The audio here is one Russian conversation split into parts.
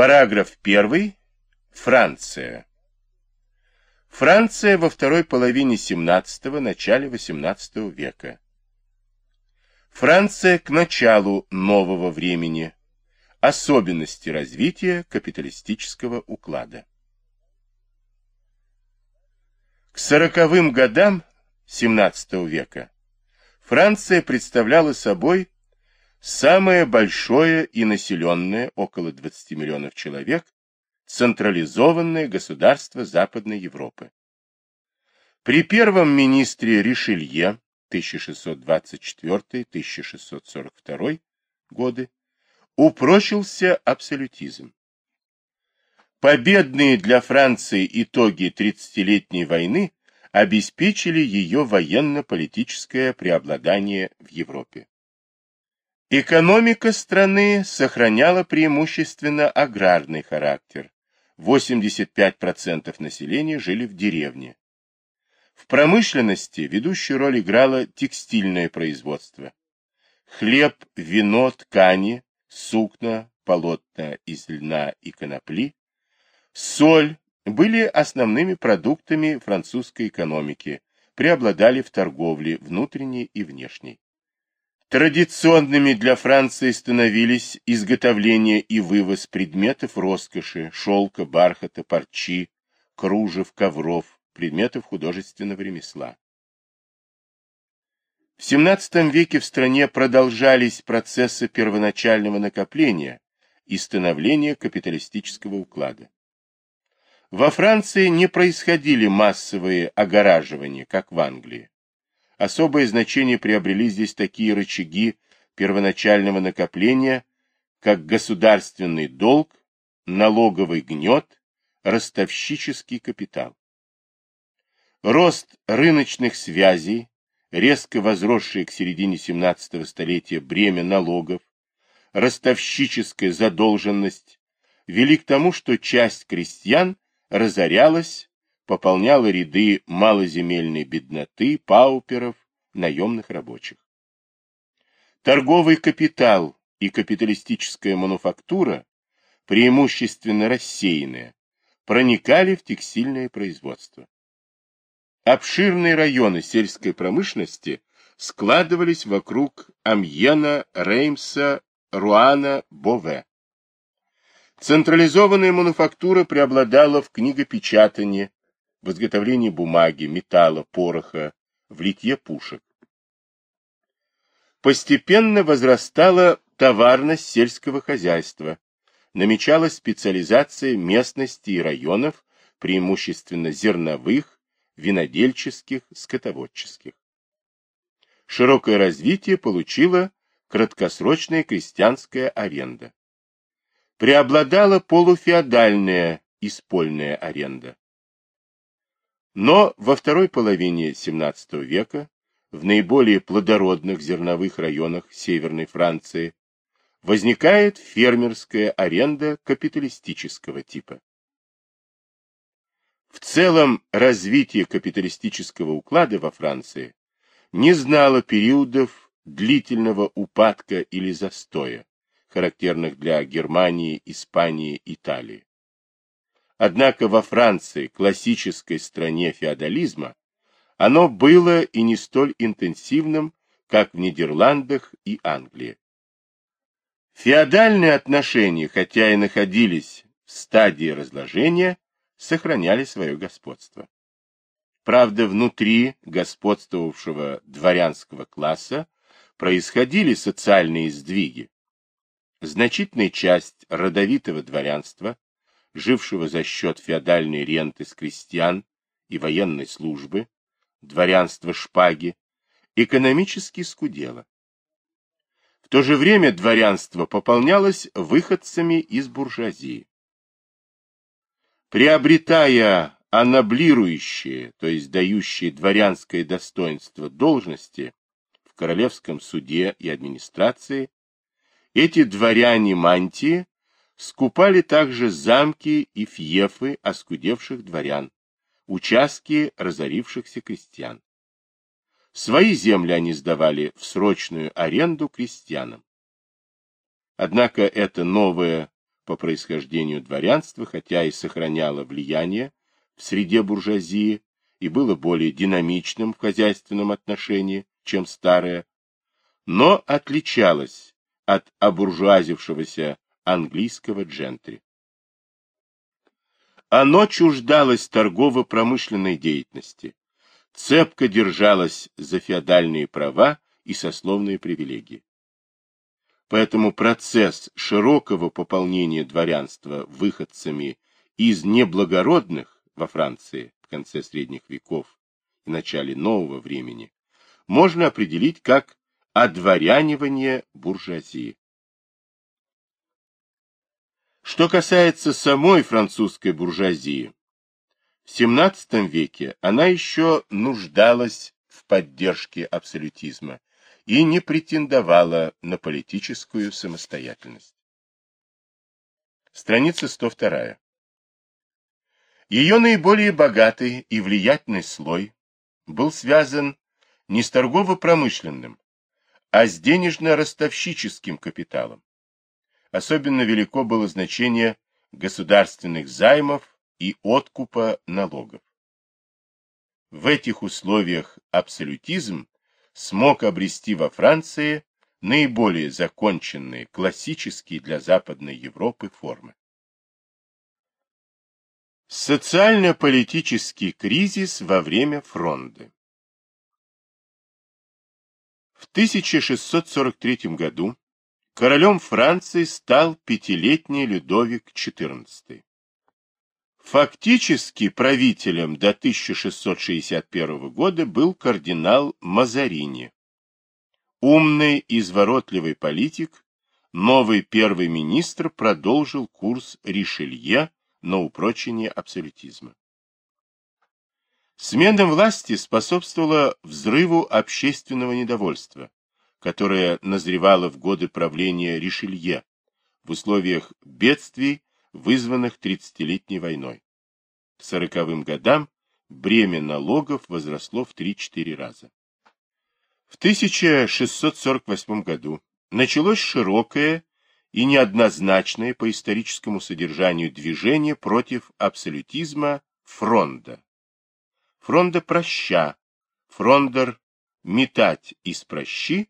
Параграф 1. Франция. Франция во второй половине 17 начале 18 века. Франция к началу нового времени. Особенности развития капиталистического уклада. К сороковым годам 17 века Франция представляла собой самое большое и населенное, около 20 миллионов человек, централизованное государство Западной Европы. При первом министре Ришелье 1624-1642 годы упрочился абсолютизм. Победные для Франции итоги 30-летней войны обеспечили ее военно-политическое преобладание в Европе. Экономика страны сохраняла преимущественно аграрный характер. 85% населения жили в деревне. В промышленности ведущую роль играло текстильное производство. Хлеб, вино, ткани, сукна, полотна из льна и конопли, соль были основными продуктами французской экономики, преобладали в торговле внутренней и внешней. Традиционными для Франции становились изготовление и вывоз предметов роскоши, шелка, бархата, парчи, кружев, ковров, предметов художественного ремесла. В XVII веке в стране продолжались процессы первоначального накопления и становления капиталистического уклада. Во Франции не происходили массовые огораживания, как в Англии. Особое значение приобрели здесь такие рычаги первоначального накопления, как государственный долг, налоговый гнет, ростовщический капитал. Рост рыночных связей, резко возросшее к середине 17 столетия бремя налогов, ростовщическая задолженность вели к тому, что часть крестьян разорялась пополняла ряды малоземельной бедноты, пауперов, наемных рабочих. Торговый капитал и капиталистическая мануфактура, преимущественно рассеянные, проникали в текстильное производство. Обширные районы сельской промышленности складывались вокруг Амьена, Реймса, Руана, Бове. Централизованная мануфактура преобладала в книгопечатании, в изготовлении бумаги, металла, пороха, в литье пушек. Постепенно возрастала товарность сельского хозяйства, намечалась специализация местностей и районов, преимущественно зерновых, винодельческих, скотоводческих. Широкое развитие получила краткосрочная крестьянская аренда. Преобладала полуфеодальная испольная аренда. Но во второй половине XVII века в наиболее плодородных зерновых районах Северной Франции возникает фермерская аренда капиталистического типа. В целом развитие капиталистического уклада во Франции не знало периодов длительного упадка или застоя, характерных для Германии, Испании, Италии. Однако во Франции, классической стране феодализма, оно было и не столь интенсивным, как в Нидерландах и Англии. Феодальные отношения, хотя и находились в стадии разложения, сохраняли свое господство. Правда, внутри господствовавшего дворянского класса происходили социальные сдвиги. Значительная часть родовитого дворянства жившего за счет феодальной ренты с крестьян и военной службы, дворянства шпаги, экономически скудело. В то же время дворянство пополнялось выходцами из буржуазии. Приобретая анаблирующие, то есть дающие дворянское достоинство должности в королевском суде и администрации, эти дворяне мантии скупали также замки и фьефы оскудевших дворян, участки разорившихся крестьян. Свои земли они сдавали в срочную аренду крестьянам. Однако это новое по происхождению дворянство, хотя и сохраняло влияние в среде буржуазии и было более динамичным в хозяйственном отношении, чем старое, но отличалось от обуржуазившегося английского джентри. Оно чуждалось торгово-промышленной деятельности, цепко держалось за феодальные права и сословные привилегии. Поэтому процесс широкого пополнения дворянства выходцами из неблагородных во Франции в конце средних веков и начале нового времени можно определить как одворянивание буржуазии. Что касается самой французской буржуазии, в XVII веке она еще нуждалась в поддержке абсолютизма и не претендовала на политическую самостоятельность. Страница 102. Ее наиболее богатый и влиятельный слой был связан не с торгово-промышленным, а с денежно-ростовщическим капиталом. Особенно велико было значение государственных займов и откупа налогов. В этих условиях абсолютизм смог обрести во Франции наиболее законченные, классические для Западной Европы формы. Социально-политический кризис во время фронды В 1643 году королем Франции стал пятилетний Людовик XIV. Фактически правителем до 1661 года был кардинал Мазарини. Умный, изворотливый политик, новый первый министр продолжил курс Ришелье на упрочение абсолютизма. Смена власти способствовала взрыву общественного недовольства, которое назревало в годы правления Ришелье в условиях бедствий вызванных тридцатилетней войной. К сороковым годам бремя налогов возросло в 3-4 раза. В 1648 году началось широкое и неоднозначное по историческому содержанию движение против абсолютизма фронда. Фронда проща, фрондер метать из прощи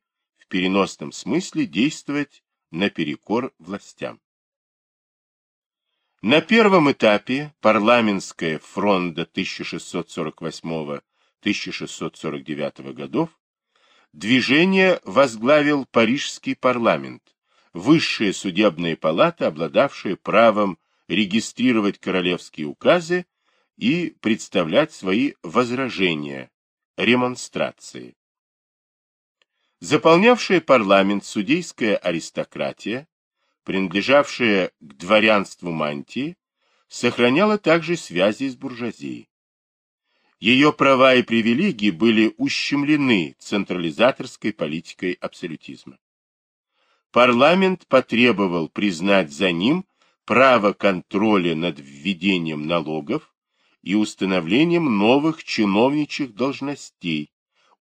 переносном смысле действовать наперекор властям. На первом этапе парламентская фронда 1648-1649 годов движение возглавил Парижский парламент, высшая судебная палата, обладавшая правом регистрировать королевские указы и представлять свои возражения, ремонстрации. Заполнявшая парламент судейская аристократия принадлежавшая к дворянству мантии, сохраняла также связи с буржуазией. Ее права и привилегии были ущемлены централизаторской политикой абсолютизма. Парламент потребовал признать за ним право контроля над введением налогов и установлением новых чиновничьих должностей,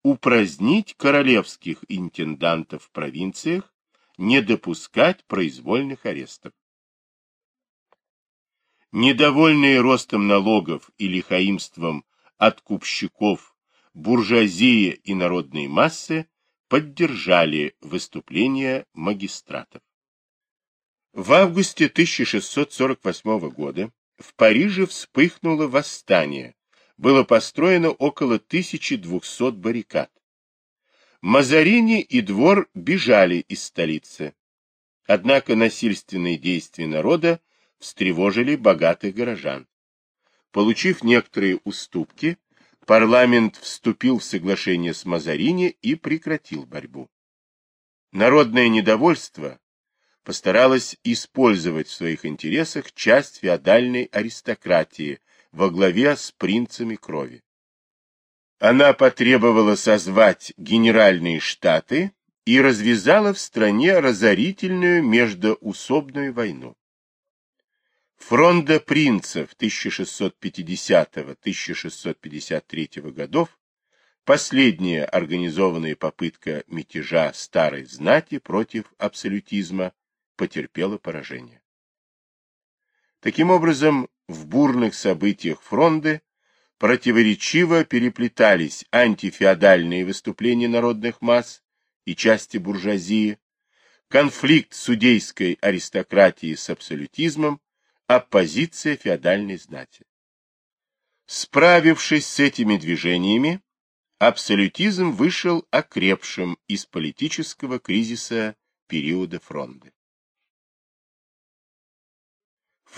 упразднить королевских интендантов в провинциях не допускать произвольных арестов. Недовольные ростом налогов и лихаимством откупщиков, буржуазия и народные массы поддержали выступления магистратов. В августе 1648 года в Париже вспыхнуло восстание, было построено около 1200 баррикад. Мазарини и двор бежали из столицы. Однако насильственные действия народа встревожили богатых горожан. Получив некоторые уступки, парламент вступил в соглашение с Мазарини и прекратил борьбу. Народное недовольство постаралось использовать в своих интересах часть феодальной аристократии во главе с принцами крови. Она потребовала созвать генеральные штаты и развязала в стране разорительную междоусобную войну. Фронда принцев 1650-1653 годов, последняя организованная попытка мятежа старой знати против абсолютизма, потерпела поражение. Таким образом, в бурных событиях фронды противоречиво переплетались антифеодальные выступления народных масс и части буржуазии, конфликт судейской аристократии с абсолютизмом, оппозиция феодальной знати. Справившись с этими движениями, абсолютизм вышел окрепшим из политического кризиса периода фронды.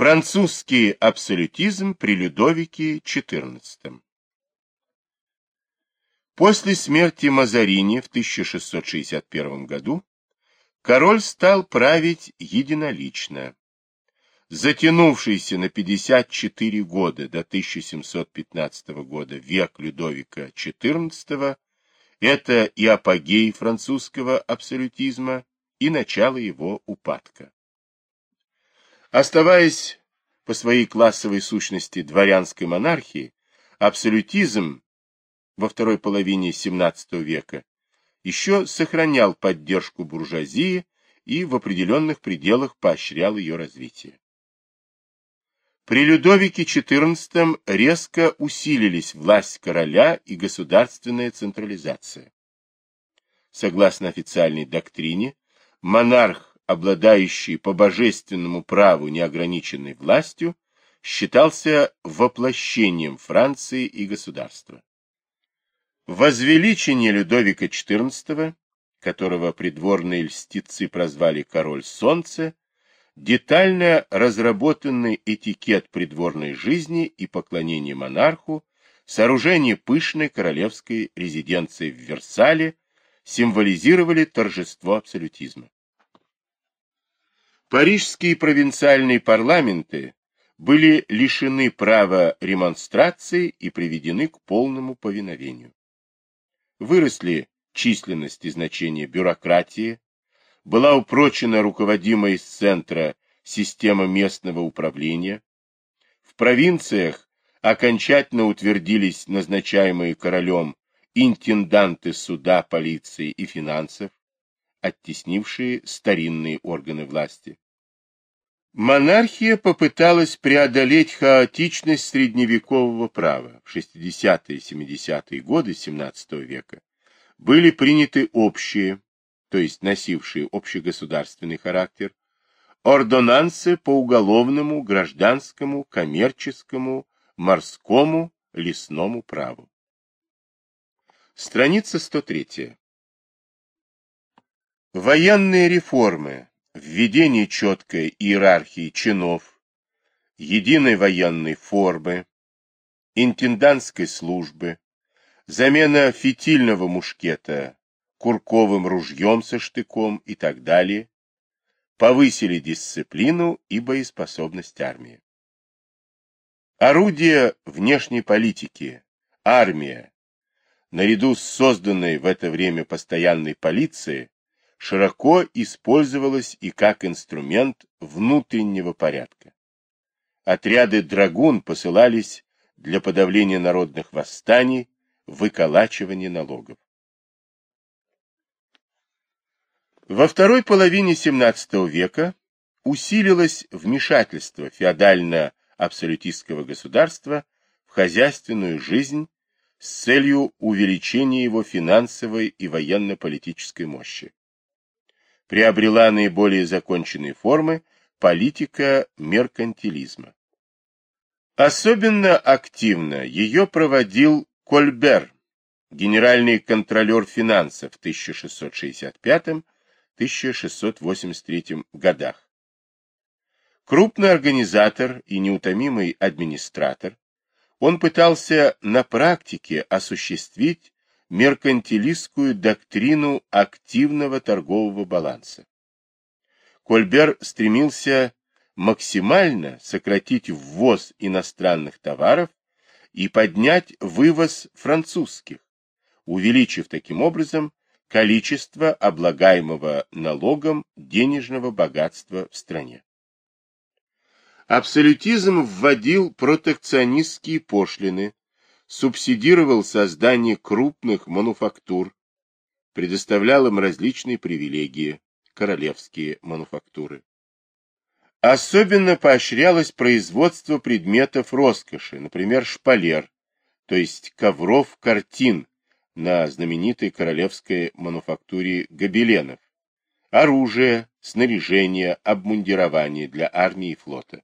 Французский абсолютизм при Людовике XIV После смерти Мазарини в 1661 году король стал править единолично. Затянувшийся на 54 года до 1715 года век Людовика XIV – это и апогей французского абсолютизма, и начало его упадка. Оставаясь по своей классовой сущности дворянской монархии, абсолютизм во второй половине XVII века еще сохранял поддержку буржуазии и в определенных пределах поощрял ее развитие. При Людовике XIV резко усилились власть короля и государственная централизация. Согласно официальной доктрине, монарх обладающий по божественному праву неограниченной властью, считался воплощением Франции и государства. Возвеличение Людовика XIV, которого придворные льстицы прозвали «король солнца», детально разработанный этикет придворной жизни и поклонение монарху, сооружение пышной королевской резиденции в Версале символизировали торжество абсолютизма. Парижские провинциальные парламенты были лишены права ремонстрации и приведены к полному повиновению. Выросли численность и значение бюрократии, была упрочена руководимая из центра система местного управления, в провинциях окончательно утвердились назначаемые королем интенданты суда, полиции и финансов, оттеснившие старинные органы власти. Монархия попыталась преодолеть хаотичность средневекового права. В 60-е и 70-е годы XVII века были приняты общие, то есть носившие общегосударственный характер, ордонансы по уголовному, гражданскому, коммерческому, морскому, лесному праву. Страница 103. Военные реформы введение четкой иерархии чинов, единой военной формы, интендантской службы, замена фитильного мушкета курковым ружьем со штыком и так далее, повысили дисциплину и боеспособность армии. Орудие внешней политики, армия, наряду с созданной в это время постоянной полицией, широко использовалась и как инструмент внутреннего порядка. Отряды драгун посылались для подавления народных восстаний, выколачивания налогов. Во второй половине XVII века усилилось вмешательство феодально-абсолютистского государства в хозяйственную жизнь с целью увеличения его финансовой и военно-политической мощи приобрела наиболее законченные формы политика меркантилизма. Особенно активно ее проводил Кольбер, генеральный контролер финансов в 1665-1683 годах. Крупный организатор и неутомимый администратор, он пытался на практике осуществить меркантилистскую доктрину активного торгового баланса. Кольбер стремился максимально сократить ввоз иностранных товаров и поднять вывоз французских, увеличив таким образом количество облагаемого налогом денежного богатства в стране. Абсолютизм вводил протекционистские пошлины, субсидировал создание крупных мануфактур, предоставлял им различные привилегии, королевские мануфактуры. Особенно поощрялось производство предметов роскоши, например, шпалер, то есть ковров картин на знаменитой королевской мануфактуре гобеленов, оружие, снаряжение, обмундирование для армии и флота.